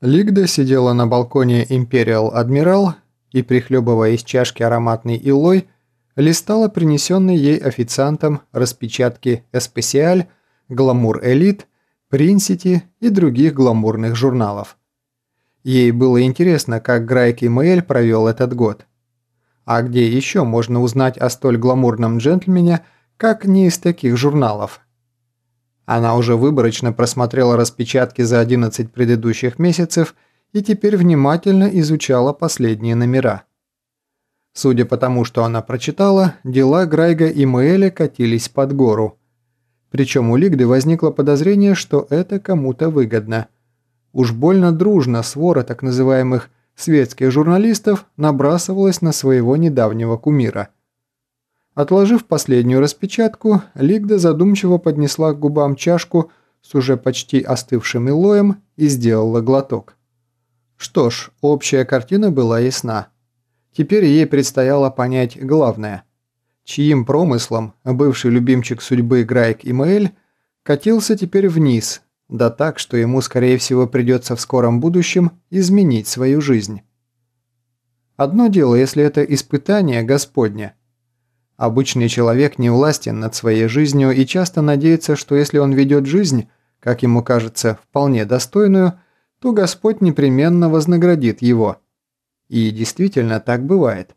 Лигда сидела на балконе Imperial Admiral и, прихлебывая из чашки ароматный илой, листала принесенные ей официантом распечатки «Эспесиаль», «Гламур Элит», «Принсити» и других гламурных журналов. Ей было интересно, как Грайк Имейль провел этот год. А где еще можно узнать о столь гламурном джентльмене, как не из таких журналов? Она уже выборочно просмотрела распечатки за 11 предыдущих месяцев и теперь внимательно изучала последние номера. Судя по тому, что она прочитала, дела Грайга и Мээля катились под гору. Причем у Лигды возникло подозрение, что это кому-то выгодно – Уж больно дружно свора так называемых светских журналистов набрасывалась на своего недавнего кумира. Отложив последнюю распечатку, Лигда задумчиво поднесла к губам чашку с уже почти остывшим илоем и сделала глоток. Что ж, общая картина была ясна. Теперь ей предстояло понять главное. Чьим промыслом бывший любимчик судьбы Грайк Имаэль катился теперь вниз – да так, что ему, скорее всего, придется в скором будущем изменить свою жизнь. Одно дело, если это испытание Господне. Обычный человек не властен над своей жизнью и часто надеется, что если он ведет жизнь, как ему кажется, вполне достойную, то Господь непременно вознаградит его. И действительно так бывает.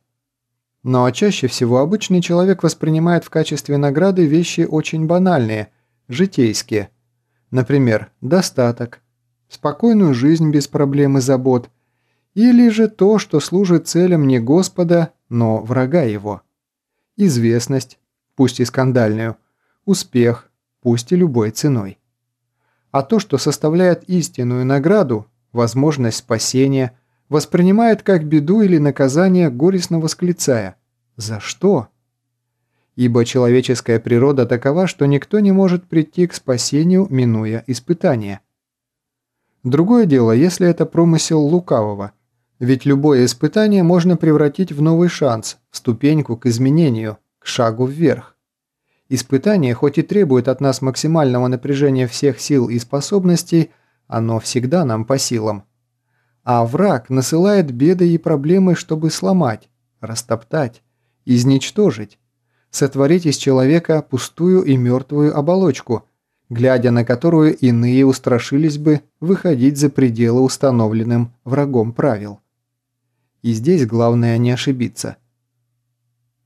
Но чаще всего обычный человек воспринимает в качестве награды вещи очень банальные, житейские – Например, достаток, спокойную жизнь без проблем и забот, или же то, что служит целям не Господа, но врага его. Известность, пусть и скандальную, успех, пусть и любой ценой. А то, что составляет истинную награду, возможность спасения, воспринимает как беду или наказание, горестно восклицая «За что?». Ибо человеческая природа такова, что никто не может прийти к спасению, минуя испытания. Другое дело, если это промысел лукавого, ведь любое испытание можно превратить в новый шанс, в ступеньку к изменению, к шагу вверх. Испытание, хоть и требует от нас максимального напряжения всех сил и способностей, оно всегда нам по силам. А враг насылает беды и проблемы, чтобы сломать, растоптать, изничтожить, сотворить из человека пустую и мертвую оболочку, глядя на которую иные устрашились бы выходить за пределы установленным врагом правил. И здесь главное не ошибиться.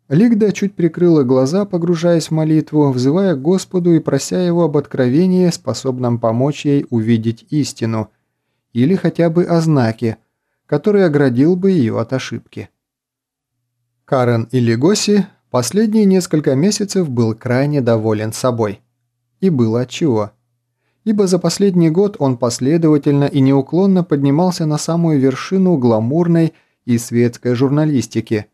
Лигда чуть прикрыла глаза, погружаясь в молитву, взывая к Господу и прося его об откровении, способном помочь ей увидеть истину, или хотя бы о знаке, который оградил бы ее от ошибки. Карен и Легоси Последние несколько месяцев был крайне доволен собой. И было отчего. Ибо за последний год он последовательно и неуклонно поднимался на самую вершину гламурной и светской журналистики,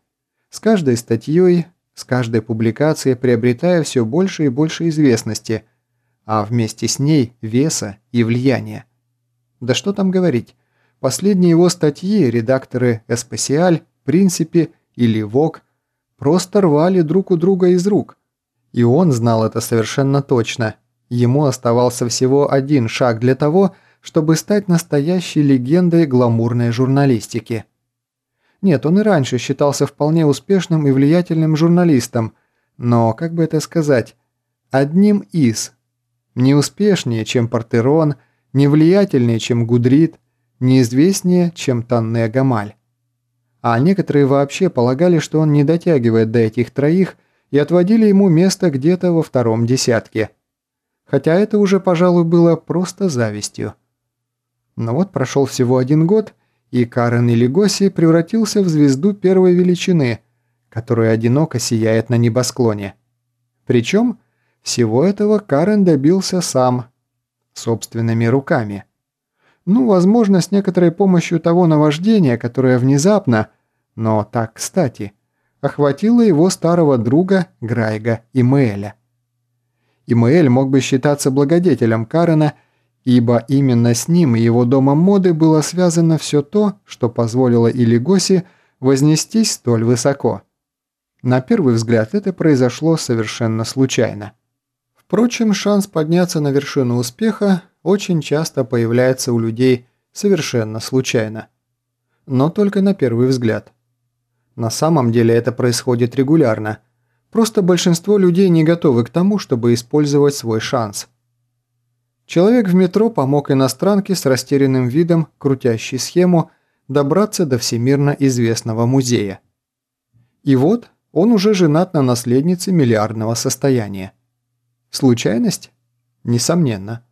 с каждой статьей, с каждой публикацией приобретая все больше и больше известности, а вместе с ней веса и влияния. Да что там говорить, последние его статьи редакторы «Эспесиаль», «Принципе» или «Вог» просто рвали друг у друга из рук. И он знал это совершенно точно. Ему оставался всего один шаг для того, чтобы стать настоящей легендой гламурной журналистики. Нет, он и раньше считался вполне успешным и влиятельным журналистом, но, как бы это сказать, одним из. Не успешнее, чем Портерон, не влиятельнее, чем Гудрит, неизвестнее, чем Танне Гамаль а некоторые вообще полагали, что он не дотягивает до этих троих и отводили ему место где-то во втором десятке. Хотя это уже, пожалуй, было просто завистью. Но вот прошел всего один год, и Карен Илигоси превратился в звезду первой величины, которая одиноко сияет на небосклоне. Причем всего этого Карен добился сам, собственными руками – ну, возможно, с некоторой помощью того наваждения, которое внезапно, но так кстати, охватило его старого друга Грайга Имеэля. Имеэль мог бы считаться благодетелем Карена, ибо именно с ним и его домом моды было связано все то, что позволило Илигоси вознестись столь высоко. На первый взгляд это произошло совершенно случайно. Впрочем, шанс подняться на вершину успеха очень часто появляется у людей совершенно случайно. Но только на первый взгляд. На самом деле это происходит регулярно. Просто большинство людей не готовы к тому, чтобы использовать свой шанс. Человек в метро помог иностранке с растерянным видом, крутящей схему, добраться до всемирно известного музея. И вот он уже женат на наследнице миллиардного состояния. Случайность? Несомненно.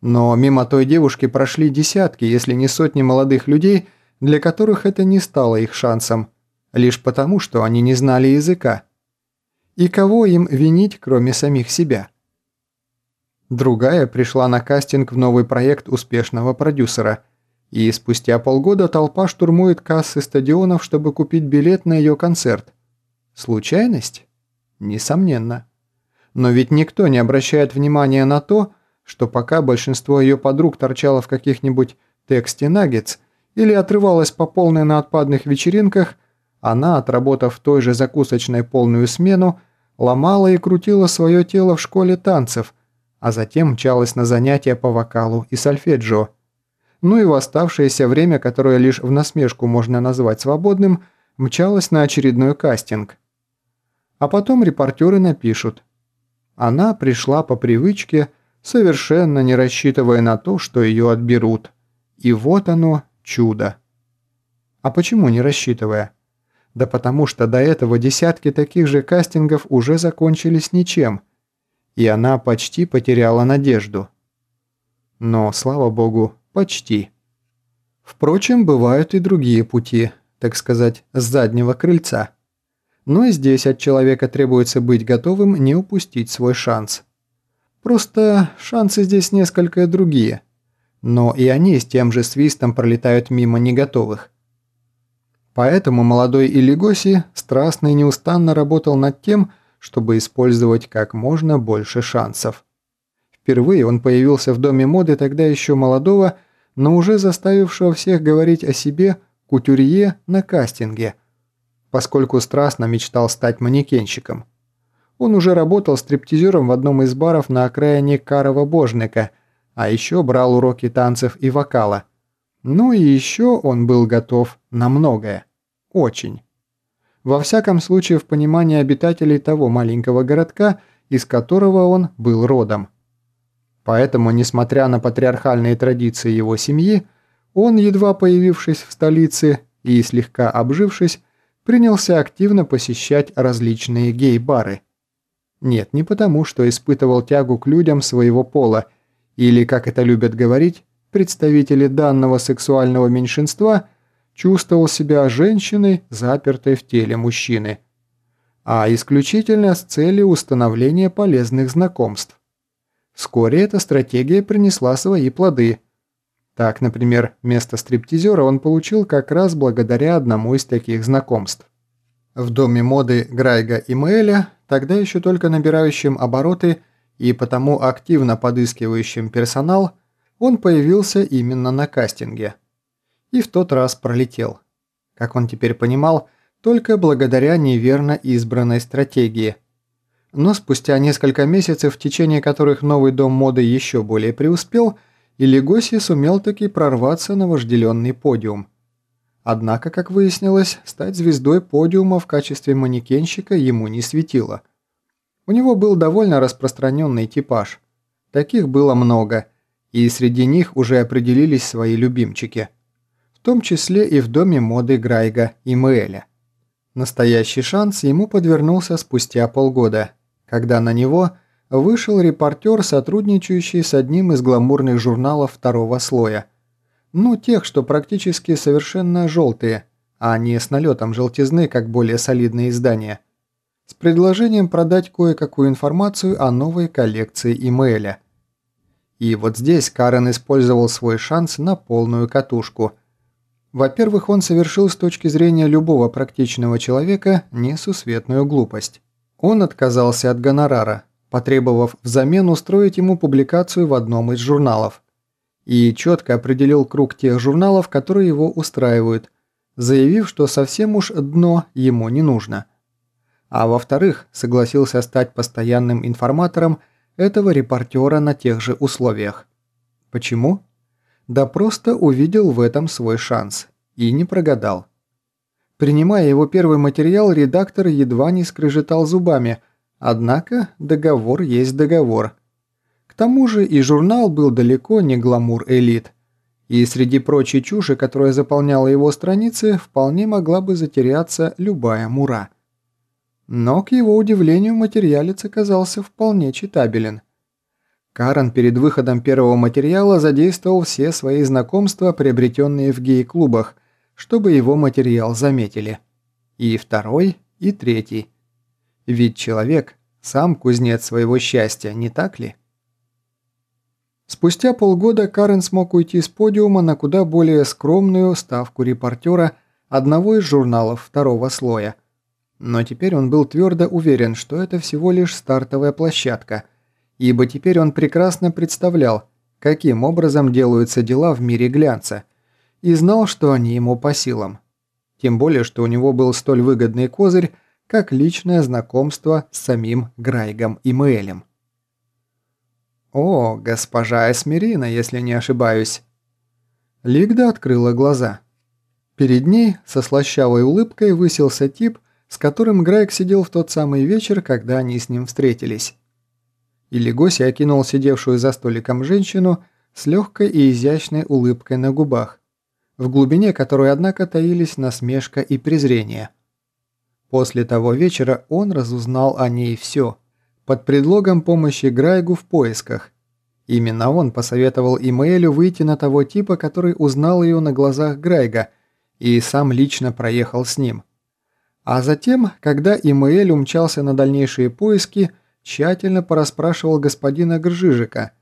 Но мимо той девушки прошли десятки, если не сотни молодых людей, для которых это не стало их шансом, лишь потому, что они не знали языка. И кого им винить, кроме самих себя? Другая пришла на кастинг в новый проект успешного продюсера, и спустя полгода толпа штурмует кассы стадионов, чтобы купить билет на ее концерт. Случайность? Несомненно. Но ведь никто не обращает внимания на то, что пока большинство ее подруг торчало в каких-нибудь тексте наггетс или отрывалось по полной на отпадных вечеринках, она, отработав в той же закусочной полную смену, ломала и крутила свое тело в школе танцев, а затем мчалась на занятия по вокалу и сольфеджио. Ну и в оставшееся время, которое лишь в насмешку можно назвать свободным, мчалась на очередной кастинг. А потом репортеры напишут. Она пришла по привычке, совершенно не рассчитывая на то, что ее отберут. И вот оно, чудо. А почему не рассчитывая? Да потому что до этого десятки таких же кастингов уже закончились ничем, и она почти потеряла надежду. Но, слава богу, почти. Впрочем, бывают и другие пути, так сказать, с заднего крыльца. Но и здесь от человека требуется быть готовым не упустить свой шанс. Просто шансы здесь несколько другие. Но и они с тем же свистом пролетают мимо неготовых. Поэтому молодой Илигоси страстно и неустанно работал над тем, чтобы использовать как можно больше шансов. Впервые он появился в доме моды тогда еще молодого, но уже заставившего всех говорить о себе кутюрье на кастинге, поскольку страстно мечтал стать манекенщиком. Он уже работал стриптизером в одном из баров на окраине Карова-Божника, а еще брал уроки танцев и вокала. Ну и еще он был готов на многое. Очень. Во всяком случае, в понимании обитателей того маленького городка, из которого он был родом. Поэтому, несмотря на патриархальные традиции его семьи, он, едва появившись в столице и слегка обжившись, принялся активно посещать различные гей-бары – нет, не потому, что испытывал тягу к людям своего пола, или, как это любят говорить, представители данного сексуального меньшинства чувствовал себя женщиной, запертой в теле мужчины, а исключительно с целью установления полезных знакомств. Вскоре эта стратегия принесла свои плоды. Так, например, место стриптизера он получил как раз благодаря одному из таких знакомств. В доме моды Грайга и Мэля тогда еще только набирающим обороты и потому активно подыскивающим персонал, он появился именно на кастинге. И в тот раз пролетел. Как он теперь понимал, только благодаря неверно избранной стратегии. Но спустя несколько месяцев, в течение которых новый дом моды еще более преуспел, Илигоси сумел таки прорваться на вожделенный подиум. Однако, как выяснилось, стать звездой подиума в качестве манекенщика ему не светило. У него был довольно распространенный типаж. Таких было много, и среди них уже определились свои любимчики. Том числе и в доме моды Грайга и Мээля. Настоящий шанс ему подвернулся спустя полгода, когда на него вышел репортер, сотрудничающий с одним из гламурных журналов второго слоя – ну, тех, что практически совершенно желтые, а не с налетом желтизны, как более солидные издания. С предложением продать кое-какую информацию о новой коллекции имейля. И вот здесь Карен использовал свой шанс на полную катушку. Во-первых, он совершил с точки зрения любого практичного человека несусветную глупость. Он отказался от гонорара, потребовав взамен устроить ему публикацию в одном из журналов – и четко определил круг тех журналов, которые его устраивают, заявив, что совсем уж дно ему не нужно. А во-вторых, согласился стать постоянным информатором этого репортера на тех же условиях. Почему? Да просто увидел в этом свой шанс. И не прогадал. Принимая его первый материал, редактор едва не скрежетал зубами, однако договор есть договор. К тому же и журнал был далеко не гламур-элит. И среди прочей чуши, которая заполняла его страницы, вполне могла бы затеряться любая мура. Но, к его удивлению, материалец оказался вполне читабелен. Карен перед выходом первого материала задействовал все свои знакомства, приобретенные в гей-клубах, чтобы его материал заметили. И второй, и третий. Ведь человек – сам кузнец своего счастья, не так ли? Спустя полгода Карен смог уйти с подиума на куда более скромную ставку репортера одного из журналов второго слоя. Но теперь он был твердо уверен, что это всего лишь стартовая площадка, ибо теперь он прекрасно представлял, каким образом делаются дела в мире глянца, и знал, что они ему по силам. Тем более, что у него был столь выгодный козырь, как личное знакомство с самим Грайгом и Мэйлем. «О, госпожа Эсмерина, если не ошибаюсь». Лигда открыла глаза. Перед ней со слащавой улыбкой высился тип, с которым Грайк сидел в тот самый вечер, когда они с ним встретились. И Легоси окинул сидевшую за столиком женщину с легкой и изящной улыбкой на губах, в глубине которой, однако, таились насмешка и презрение. После того вечера он разузнал о ней все – под предлогом помощи Грайгу в поисках. Именно он посоветовал Имаэлю выйти на того типа, который узнал ее на глазах Грайга, и сам лично проехал с ним. А затем, когда Имаэль умчался на дальнейшие поиски, тщательно порасспрашивал господина Гржижика,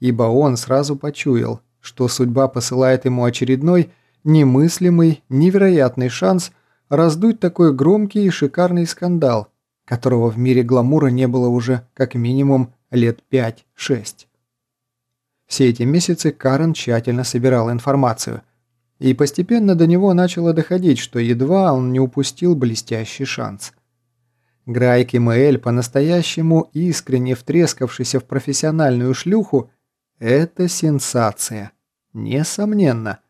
ибо он сразу почуял, что судьба посылает ему очередной, немыслимый, невероятный шанс раздуть такой громкий и шикарный скандал – которого в мире гламура не было уже как минимум лет 5-6. Все эти месяцы Карен тщательно собирал информацию, и постепенно до него начало доходить, что едва он не упустил блестящий шанс. Грайк и Мээль, по-настоящему искренне втрескавшийся в профессиональную шлюху, это сенсация. Несомненно.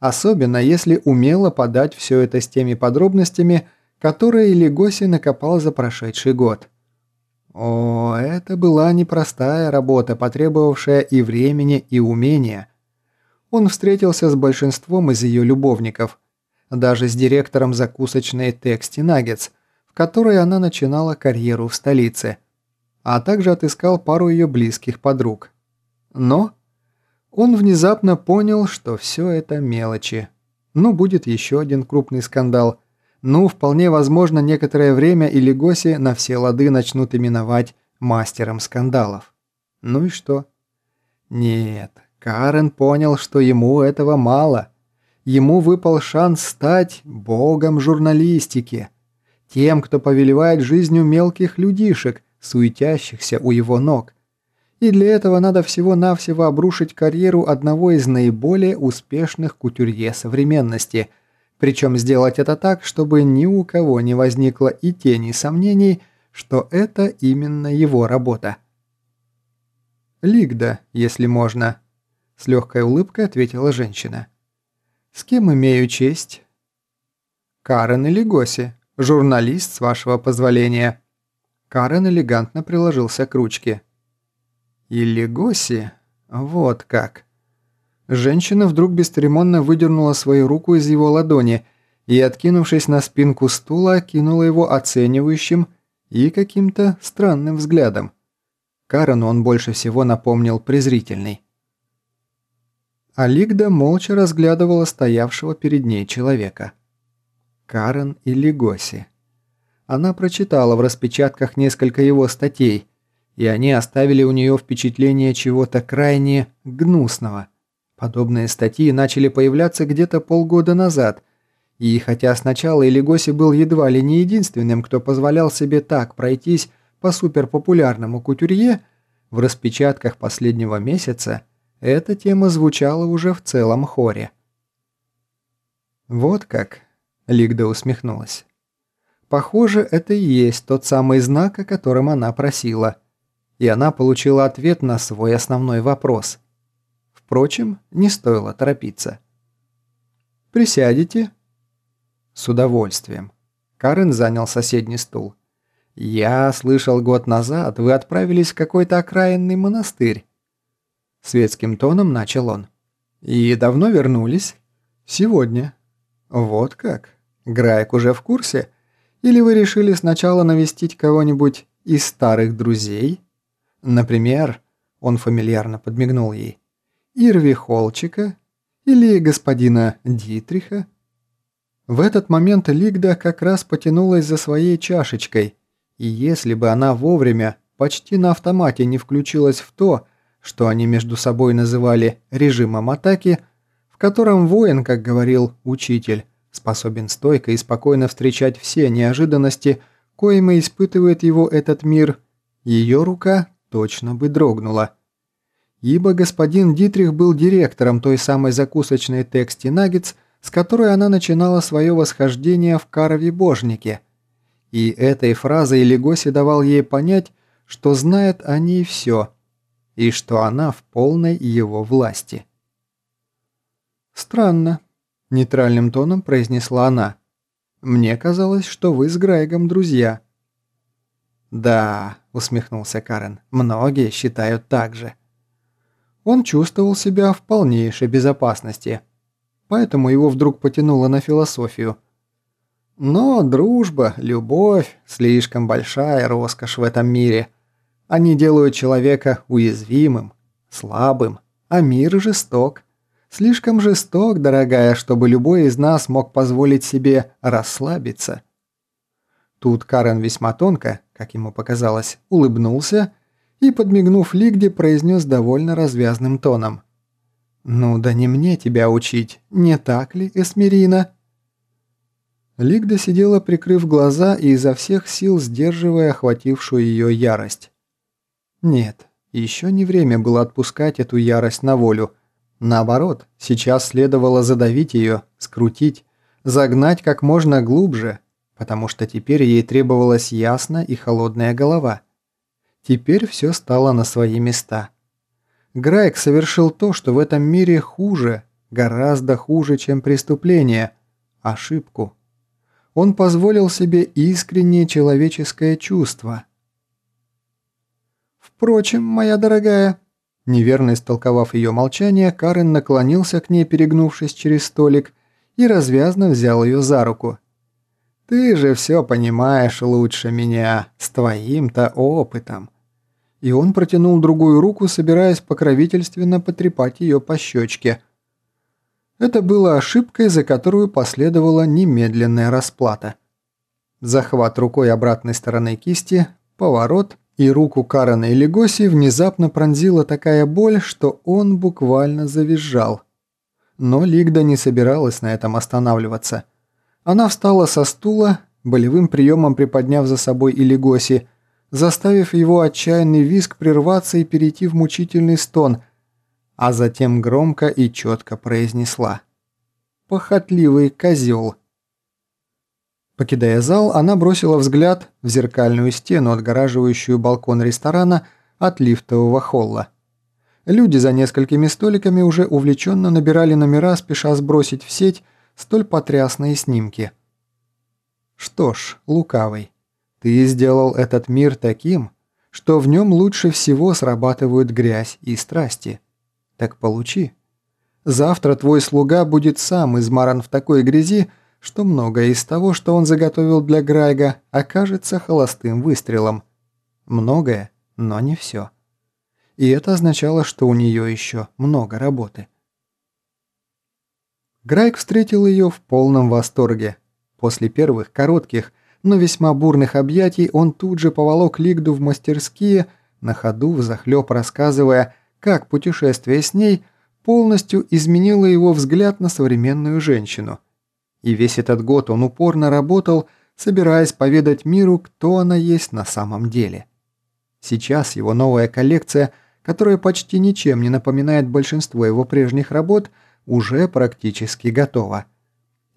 Особенно если умело подать все это с теми подробностями, которые Легоси накопал за прошедший год. О, это была непростая работа, потребовавшая и времени, и умения. Он встретился с большинством из ее любовников, даже с директором закусочной Тексти Наггетс, в которой она начинала карьеру в столице, а также отыскал пару ее близких подруг. Но он внезапно понял, что все это мелочи. Ну, будет еще один крупный скандал, ну, вполне возможно, некоторое время и Легоси на все лады начнут именовать мастером скандалов. Ну и что? Нет, Карен понял, что ему этого мало. Ему выпал шанс стать богом журналистики. Тем, кто повелевает жизнью мелких людишек, суетящихся у его ног. И для этого надо всего-навсего обрушить карьеру одного из наиболее успешных кутюрье современности – причем сделать это так, чтобы ни у кого не возникло и тени сомнений, что это именно его работа. «Лигда, если можно», – с легкой улыбкой ответила женщина. «С кем имею честь?» «Карен или Госи, журналист, с вашего позволения». Карен элегантно приложился к ручке. «Или Госи? Вот как». Женщина вдруг бесцеремонно выдернула свою руку из его ладони и, откинувшись на спинку стула, кинула его оценивающим и каким-то странным взглядом. Карену он больше всего напомнил презрительный. Алигда молча разглядывала стоявшего перед ней человека. Карен и Лигоси. Она прочитала в распечатках несколько его статей, и они оставили у нее впечатление чего-то крайне гнусного. Подобные статьи начали появляться где-то полгода назад, и хотя сначала Илигоси был едва ли не единственным, кто позволял себе так пройтись по суперпопулярному кутюрье, в распечатках последнего месяца эта тема звучала уже в целом хоре. «Вот как», — Лигда усмехнулась. «Похоже, это и есть тот самый знак, о котором она просила. И она получила ответ на свой основной вопрос. Впрочем, не стоило торопиться. «Присядете?» «С удовольствием». Карен занял соседний стул. «Я слышал, год назад вы отправились в какой-то окраинный монастырь». Светским тоном начал он. «И давно вернулись?» «Сегодня». «Вот как? Грайк уже в курсе? Или вы решили сначала навестить кого-нибудь из старых друзей? Например, он фамильярно подмигнул ей, Ирви Холчика или господина Дитриха? В этот момент Лигда как раз потянулась за своей чашечкой, и если бы она вовремя, почти на автомате не включилась в то, что они между собой называли режимом атаки, котором воин, как говорил учитель, способен стойко и спокойно встречать все неожиданности, коими испытывает его этот мир, ее рука точно бы дрогнула. Ибо господин Дитрих был директором той самой закусочной Тексти Наггетс, с которой она начинала свое восхождение в Карове-божнике. И этой фразой Легоси давал ей понять, что знает о ней все, и что она в полной его власти. «Странно», – нейтральным тоном произнесла она. «Мне казалось, что вы с Грайгом друзья». «Да», – усмехнулся Карен, – «многие считают так же». Он чувствовал себя в полнейшей безопасности, поэтому его вдруг потянуло на философию. Но дружба, любовь – слишком большая роскошь в этом мире. Они делают человека уязвимым, слабым, а мир жесток. Слишком жесток, дорогая, чтобы любой из нас мог позволить себе расслабиться. Тут Карен весьма тонко, как ему показалось, улыбнулся и, подмигнув Лигде, произнес довольно развязным тоном. «Ну да не мне тебя учить, не так ли, Эсмерина?» Лигда сидела, прикрыв глаза и изо всех сил сдерживая охватившую ее ярость. Нет, еще не время было отпускать эту ярость на волю. Наоборот, сейчас следовало задавить ее, скрутить, загнать как можно глубже, потому что теперь ей требовалась ясная и холодная голова – Теперь все стало на свои места. Грайк совершил то, что в этом мире хуже, гораздо хуже, чем преступление – ошибку. Он позволил себе искреннее человеческое чувство. «Впрочем, моя дорогая», неверно истолковав ее молчание, Карен наклонился к ней, перегнувшись через столик, и развязно взял ее за руку. «Ты же все понимаешь лучше меня, с твоим-то опытом и он протянул другую руку, собираясь покровительственно потрепать ее по щечке. Это было ошибкой, за которую последовала немедленная расплата. Захват рукой обратной стороны кисти, поворот, и руку Карена и Легоси внезапно пронзила такая боль, что он буквально завизжал. Но Лигда не собиралась на этом останавливаться. Она встала со стула, болевым приемом приподняв за собой и Легоси, заставив его отчаянный визг прерваться и перейти в мучительный стон, а затем громко и четко произнесла «Похотливый козел». Покидая зал, она бросила взгляд в зеркальную стену, отгораживающую балкон ресторана от лифтового холла. Люди за несколькими столиками уже увлеченно набирали номера, спеша сбросить в сеть столь потрясные снимки. Что ж, лукавый. Ты сделал этот мир таким, что в нем лучше всего срабатывают грязь и страсти. Так получи. Завтра твой слуга будет сам измаран в такой грязи, что многое из того, что он заготовил для Грайга, окажется холостым выстрелом. Многое, но не все. И это означало, что у нее еще много работы. Грайг встретил ее в полном восторге. После первых коротких, но весьма бурных объятий он тут же поволок Лигду в мастерские, на ходу взахлеб рассказывая, как путешествие с ней полностью изменило его взгляд на современную женщину. И весь этот год он упорно работал, собираясь поведать миру, кто она есть на самом деле. Сейчас его новая коллекция, которая почти ничем не напоминает большинство его прежних работ, уже практически готова.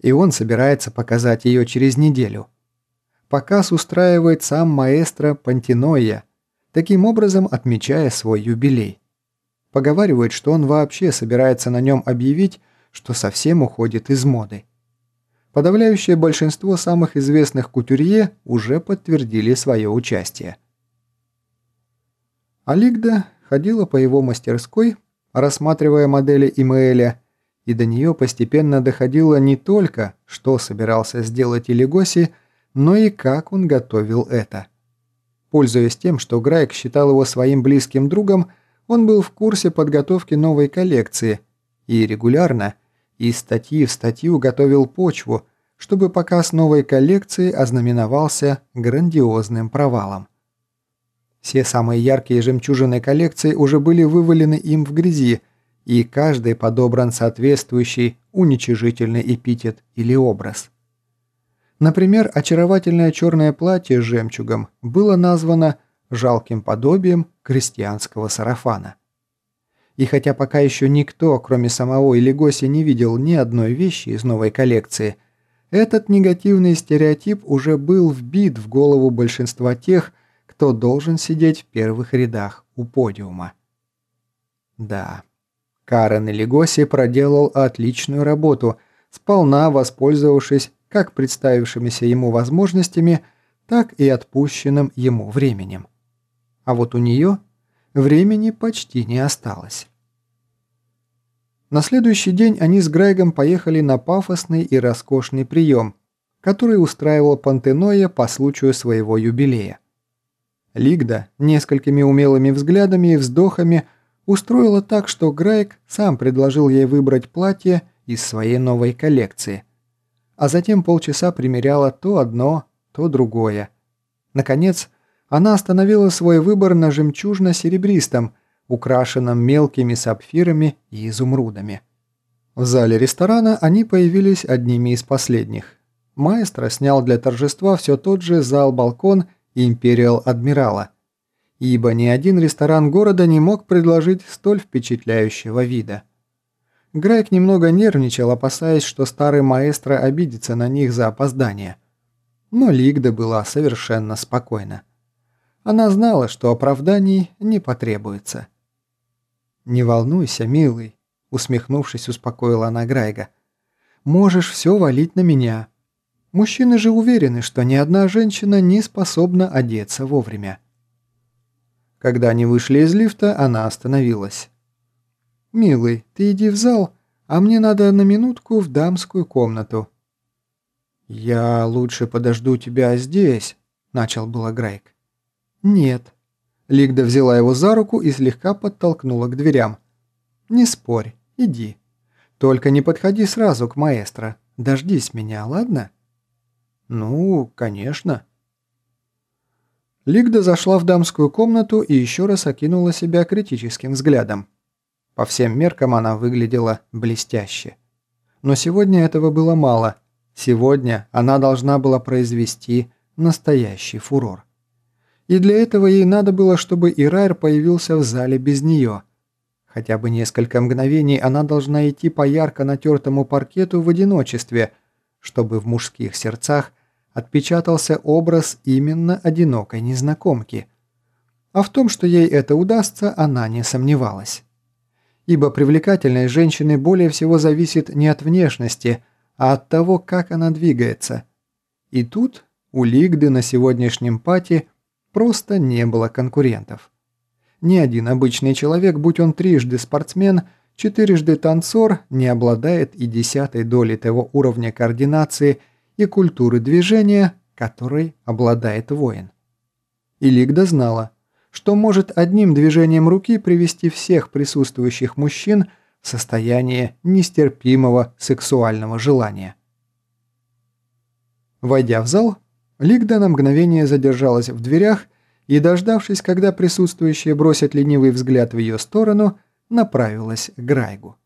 И он собирается показать ее через неделю – показ устраивает сам маэстро Пантиноя, таким образом отмечая свой юбилей. Поговаривают, что он вообще собирается на нем объявить, что совсем уходит из моды. Подавляющее большинство самых известных кутюрье уже подтвердили свое участие. Алигда ходила по его мастерской, рассматривая модели Имаэля, и до нее постепенно доходило не только, что собирался сделать Илигоси, но и как он готовил это. Пользуясь тем, что Грайк считал его своим близким другом, он был в курсе подготовки новой коллекции и регулярно, из статьи в статью готовил почву, чтобы показ новой коллекции ознаменовался грандиозным провалом. Все самые яркие жемчужины коллекции уже были вывалены им в грязи, и каждый подобран соответствующий уничижительный эпитет или образ. Например, очаровательное черное платье с жемчугом было названо жалким подобием крестьянского сарафана. И хотя пока еще никто, кроме самого Илигоси, не видел ни одной вещи из новой коллекции, этот негативный стереотип уже был вбит в голову большинства тех, кто должен сидеть в первых рядах у подиума. Да, Карен Легоси проделал отличную работу, сполна воспользовавшись как представившимися ему возможностями, так и отпущенным ему временем. А вот у нее времени почти не осталось. На следующий день они с Грегом поехали на пафосный и роскошный прием, который устраивал Пантеноя по случаю своего юбилея. Лигда несколькими умелыми взглядами и вздохами устроила так, что Грейк сам предложил ей выбрать платье из своей новой коллекции, а затем полчаса примеряла то одно, то другое. Наконец, она остановила свой выбор на жемчужно-серебристом, украшенном мелкими сапфирами и изумрудами. В зале ресторана они появились одними из последних. Маэстро снял для торжества все тот же зал-балкон Империал Адмирала, ибо ни один ресторан города не мог предложить столь впечатляющего вида. Грейк немного нервничал, опасаясь, что старый маэстро обидится на них за опоздание. Но Лигда была совершенно спокойна. Она знала, что оправданий не потребуется. «Не волнуйся, милый», — усмехнувшись, успокоила она Грайга. «Можешь все валить на меня. Мужчины же уверены, что ни одна женщина не способна одеться вовремя. Когда они вышли из лифта, она остановилась. «Милый, ты иди в зал, а мне надо на минутку в дамскую комнату». «Я лучше подожду тебя здесь», — начал было Грейк. «Нет». Лигда взяла его за руку и слегка подтолкнула к дверям. «Не спорь, иди. Только не подходи сразу к маэстро. Дождись меня, ладно?» «Ну, конечно». Лигда зашла в дамскую комнату и еще раз окинула себя критическим взглядом. По всем меркам она выглядела блестяще. Но сегодня этого было мало. Сегодня она должна была произвести настоящий фурор. И для этого ей надо было, чтобы Ирайр появился в зале без нее. Хотя бы несколько мгновений она должна идти по ярко натертому паркету в одиночестве, чтобы в мужских сердцах отпечатался образ именно одинокой незнакомки. А в том, что ей это удастся, она не сомневалась. Ибо привлекательность женщины более всего зависит не от внешности, а от того, как она двигается. И тут у Лигды на сегодняшнем пати просто не было конкурентов. Ни один обычный человек, будь он трижды спортсмен, четырежды танцор, не обладает и десятой доли того уровня координации – и культуры движения, которой обладает воин. И Лигда знала, что может одним движением руки привести всех присутствующих мужчин в состояние нестерпимого сексуального желания. Войдя в зал, Лигда на мгновение задержалась в дверях и, дождавшись, когда присутствующие бросят ленивый взгляд в ее сторону, направилась к Грайгу.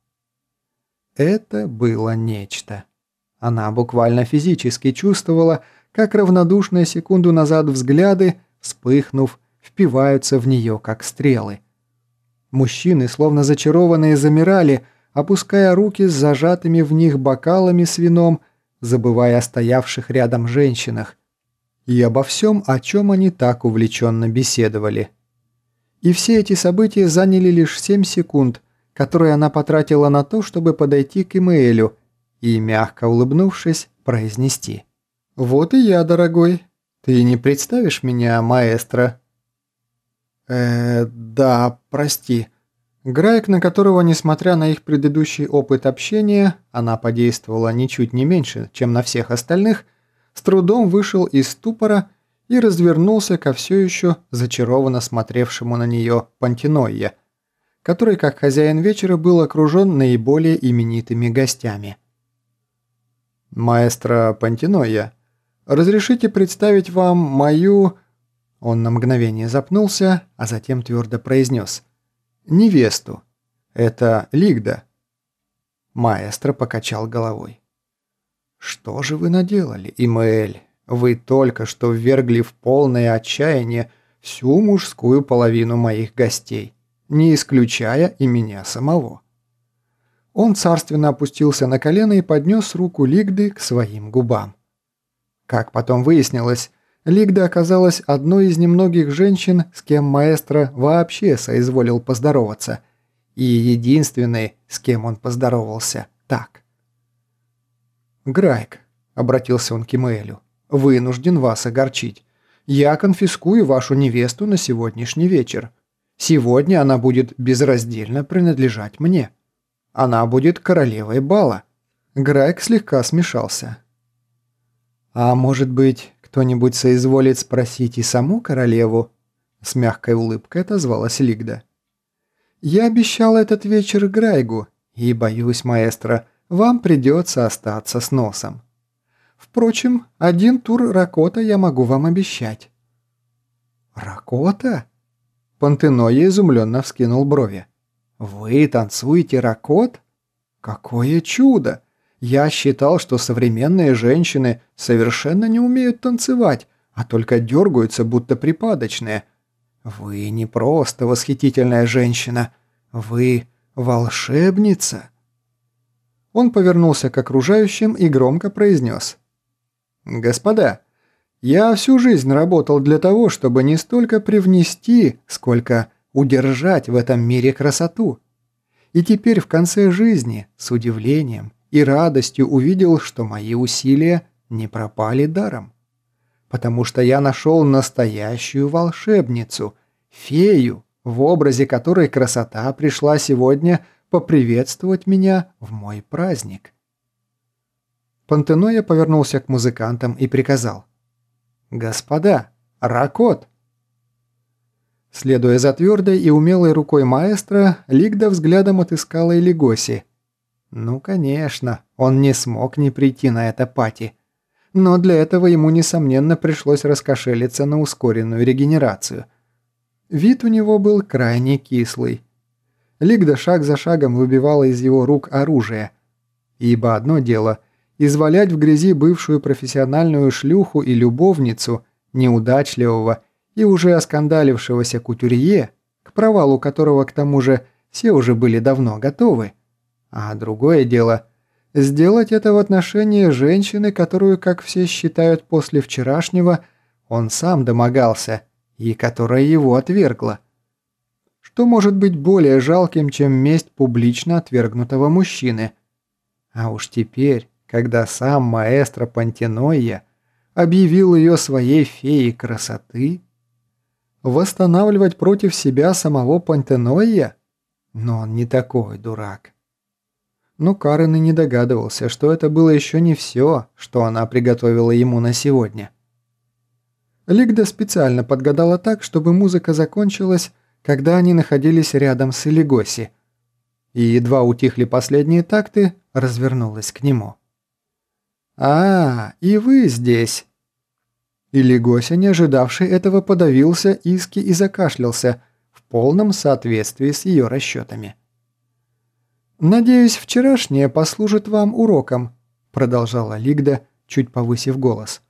Это было нечто. Она буквально физически чувствовала, как равнодушные секунду назад взгляды, вспыхнув, впиваются в нее, как стрелы. Мужчины, словно зачарованные, замирали, опуская руки с зажатыми в них бокалами с вином, забывая о стоявших рядом женщинах, и обо всем, о чем они так увлеченно беседовали. И все эти события заняли лишь 7 секунд, которые она потратила на то, чтобы подойти к Имаэлю и, мягко улыбнувшись, произнести. «Вот и я, дорогой. Ты не представишь меня, маэстро?» «Э, да, прости». Грайк, на которого, несмотря на их предыдущий опыт общения, она подействовала ничуть не меньше, чем на всех остальных, с трудом вышел из ступора и развернулся ко все еще зачарованно смотревшему на нее Пантинойе, который, как хозяин вечера, был окружен наиболее именитыми гостями. «Маэстро Пантинойя, разрешите представить вам мою...» Он на мгновение запнулся, а затем твердо произнес. «Невесту. Это Лигда». Маэстро покачал головой. «Что же вы наделали, Имаэль? Вы только что ввергли в полное отчаяние всю мужскую половину моих гостей, не исключая и меня самого». Он царственно опустился на колено и поднес руку Лигды к своим губам. Как потом выяснилось, Лигда оказалась одной из немногих женщин, с кем маэстро вообще соизволил поздороваться, и единственной, с кем он поздоровался так. «Грайк», — обратился он к Имаэлю, — «вынужден вас огорчить. Я конфискую вашу невесту на сегодняшний вечер. Сегодня она будет безраздельно принадлежать мне. Она будет королевой бала». Грайк слегка смешался. «А может быть, кто-нибудь соизволит спросить и саму королеву?» С мягкой улыбкой отозвалась Лигда. «Я обещал этот вечер Грайгу, и, боюсь, маэстро, вам придется остаться с носом. Впрочем, один тур Ракота я могу вам обещать». «Ракота?» Пантеноя изумленно вскинул брови. «Вы танцуете Ракот? Какое чудо! Я считал, что современные женщины совершенно не умеют танцевать, а только дергаются, будто припадочные. Вы не просто восхитительная женщина, вы волшебница. Он повернулся к окружающим и громко произнес. «Господа, я всю жизнь работал для того, чтобы не столько привнести, сколько удержать в этом мире красоту. И теперь в конце жизни, с удивлением, и радостью увидел, что мои усилия не пропали даром. Потому что я нашел настоящую волшебницу, фею, в образе которой красота пришла сегодня поприветствовать меня в мой праздник. Пантеноя повернулся к музыкантам и приказал. «Господа, ракот!» Следуя за твердой и умелой рукой маэстро, Лигда взглядом отыскала Элигоси – ну, конечно, он не смог не прийти на это пати. Но для этого ему, несомненно, пришлось раскошелиться на ускоренную регенерацию. Вид у него был крайне кислый. Лигда шаг за шагом выбивала из его рук оружие. Ибо одно дело – извалять в грязи бывшую профессиональную шлюху и любовницу, неудачливого и уже оскандалившегося кутюрье, к провалу которого, к тому же, все уже были давно готовы – а другое дело – сделать это в отношении женщины, которую, как все считают после вчерашнего, он сам домогался и которая его отвергла. Что может быть более жалким, чем месть публично отвергнутого мужчины? А уж теперь, когда сам маэстро Пантенойя объявил ее своей феей красоты, восстанавливать против себя самого Пантенойя? Но он не такой дурак. Но Карен и не догадывался, что это было еще не все, что она приготовила ему на сегодня. Лигда специально подгадала так, чтобы музыка закончилась, когда они находились рядом с Элигоси. И едва утихли последние такты, развернулась к нему. «А, и вы здесь!» Илигося, не ожидавший этого, подавился иски и закашлялся в полном соответствии с ее расчетами. «Надеюсь, вчерашнее послужит вам уроком», – продолжала Лигда, чуть повысив голос.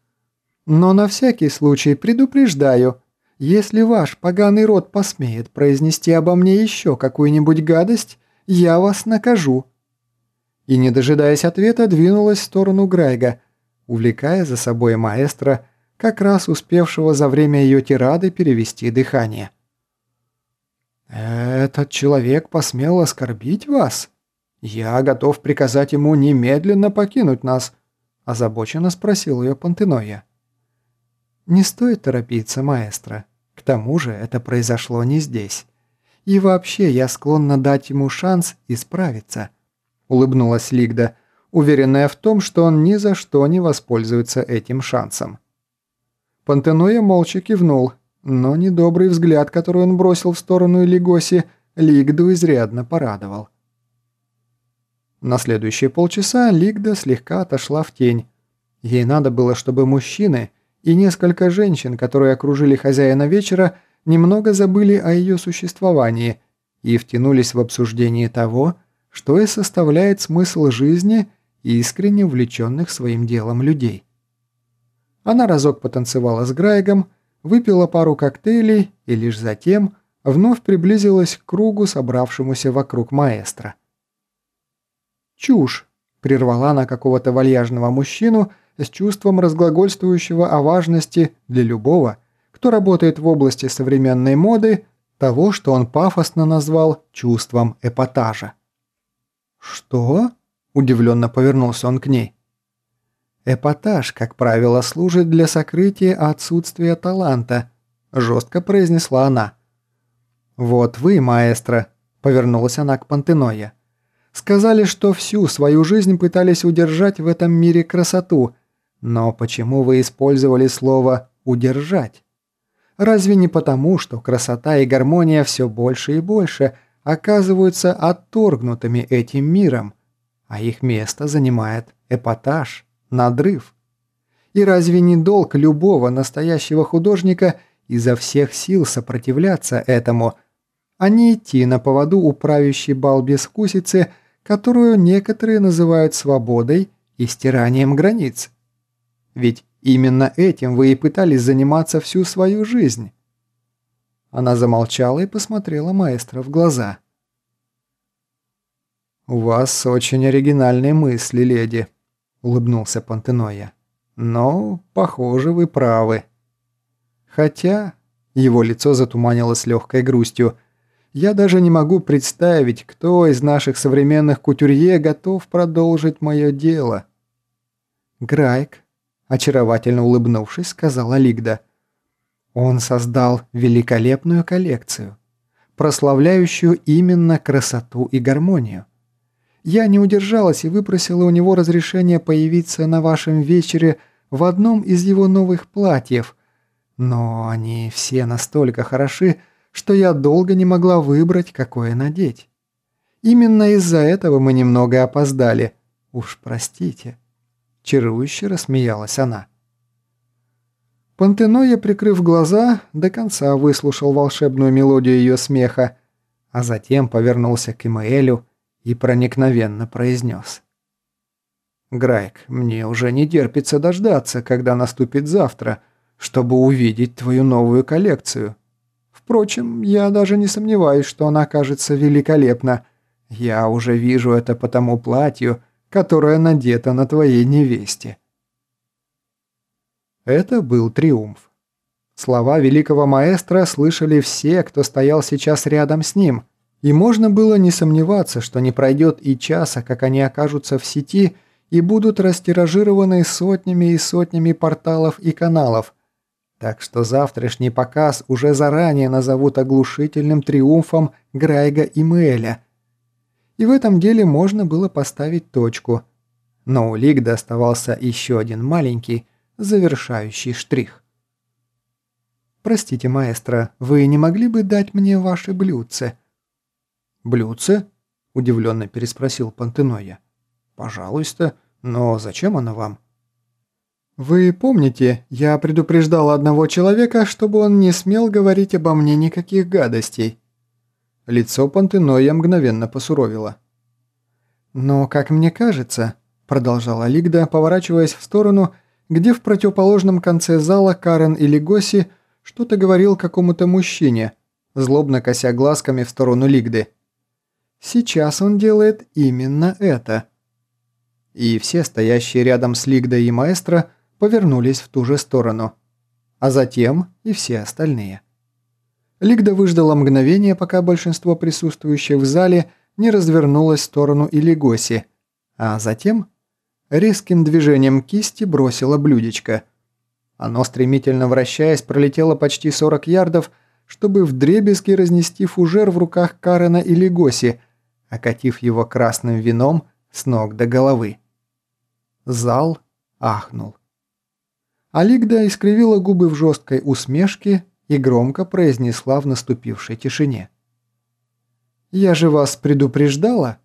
«Но на всякий случай предупреждаю, если ваш поганый род посмеет произнести обо мне еще какую-нибудь гадость, я вас накажу». И, не дожидаясь ответа, двинулась в сторону Грайга, увлекая за собой маэстро, как раз успевшего за время ее тирады перевести дыхание. «Этот человек посмел оскорбить вас? Я готов приказать ему немедленно покинуть нас», – озабоченно спросил ее Пантеноя. «Не стоит торопиться, маэстро. К тому же это произошло не здесь. И вообще я склонна дать ему шанс исправиться», – улыбнулась Лигда, уверенная в том, что он ни за что не воспользуется этим шансом. Пантеноя молча кивнул, но недобрый взгляд, который он бросил в сторону Лигоси, Лигду изрядно порадовал. На следующие полчаса Лигда слегка отошла в тень. Ей надо было, чтобы мужчины и несколько женщин, которые окружили хозяина вечера, немного забыли о ее существовании и втянулись в обсуждение того, что и составляет смысл жизни искренне увлеченных своим делом людей. Она разок потанцевала с Грайгом, выпила пару коктейлей и лишь затем вновь приблизилась к кругу, собравшемуся вокруг маэстро. «Чушь!» – прервала она какого-то вальяжного мужчину с чувством разглагольствующего о важности для любого, кто работает в области современной моды, того, что он пафосно назвал чувством эпатажа. «Что?» – удивленно повернулся он к ней. «Эпатаж, как правило, служит для сокрытия отсутствия таланта», – жестко произнесла она. «Вот вы, маэстро», – повернулась она к Пантеноя. «Сказали, что всю свою жизнь пытались удержать в этом мире красоту, но почему вы использовали слово «удержать»? Разве не потому, что красота и гармония все больше и больше оказываются отторгнутыми этим миром, а их место занимает эпатаж?» надрыв. И разве не долг любого настоящего художника изо всех сил сопротивляться этому, а не идти на поводу у правящей бал которую некоторые называют свободой и стиранием границ? Ведь именно этим вы и пытались заниматься всю свою жизнь. Она замолчала и посмотрела маэстро в глаза. «У вас очень оригинальные мысли, леди», – улыбнулся Пантеноя. «Но, похоже, вы правы. Хотя...» – его лицо затуманилось легкой грустью. «Я даже не могу представить, кто из наших современных кутюрье готов продолжить мое дело». «Грайк», – очаровательно улыбнувшись, сказала Лигда. «Он создал великолепную коллекцию, прославляющую именно красоту и гармонию. Я не удержалась и выпросила у него разрешение появиться на вашем вечере в одном из его новых платьев. Но они все настолько хороши, что я долго не могла выбрать, какое надеть. Именно из-за этого мы немного опоздали. Уж простите». Чарующе рассмеялась она. Пантеноя, прикрыв глаза, до конца выслушал волшебную мелодию ее смеха, а затем повернулся к Имаэлю и проникновенно произнес. «Грайк, мне уже не терпится дождаться, когда наступит завтра, чтобы увидеть твою новую коллекцию. Впрочем, я даже не сомневаюсь, что она окажется великолепна. Я уже вижу это по тому платью, которое надето на твоей невесте». Это был триумф. Слова великого маэстро слышали все, кто стоял сейчас рядом с ним – и можно было не сомневаться, что не пройдет и часа, как они окажутся в сети и будут растиражированы сотнями и сотнями порталов и каналов. Так что завтрашний показ уже заранее назовут оглушительным триумфом Грайга и Мэля. И в этом деле можно было поставить точку. Но у Лигда оставался еще один маленький, завершающий штрих. «Простите, маэстро, вы не могли бы дать мне ваши блюдце?» «Блюдце?» – удивленно переспросил Пантеноя. «Пожалуйста, но зачем оно вам?» «Вы помните, я предупреждал одного человека, чтобы он не смел говорить обо мне никаких гадостей». Лицо Пантеноя мгновенно посуровило. «Но, как мне кажется», – продолжала Лигда, поворачиваясь в сторону, где в противоположном конце зала Карен или Госи что-то говорил какому-то мужчине, злобно кося глазками в сторону Лигды. Сейчас он делает именно это. И все стоящие рядом с Лигдой и Маэстро повернулись в ту же сторону. А затем и все остальные. Лигда выждала мгновение, пока большинство присутствующих в зале не развернулось в сторону Илигоси, а затем резким движением кисти бросила блюдечко. Оно, стремительно вращаясь, пролетело почти 40 ярдов, чтобы вдребезги разнести фужер в руках Карена или Госи, окатив его красным вином с ног до головы. Зал ахнул. Алигда искривила губы в жесткой усмешке и громко произнесла в наступившей тишине. «Я же вас предупреждала,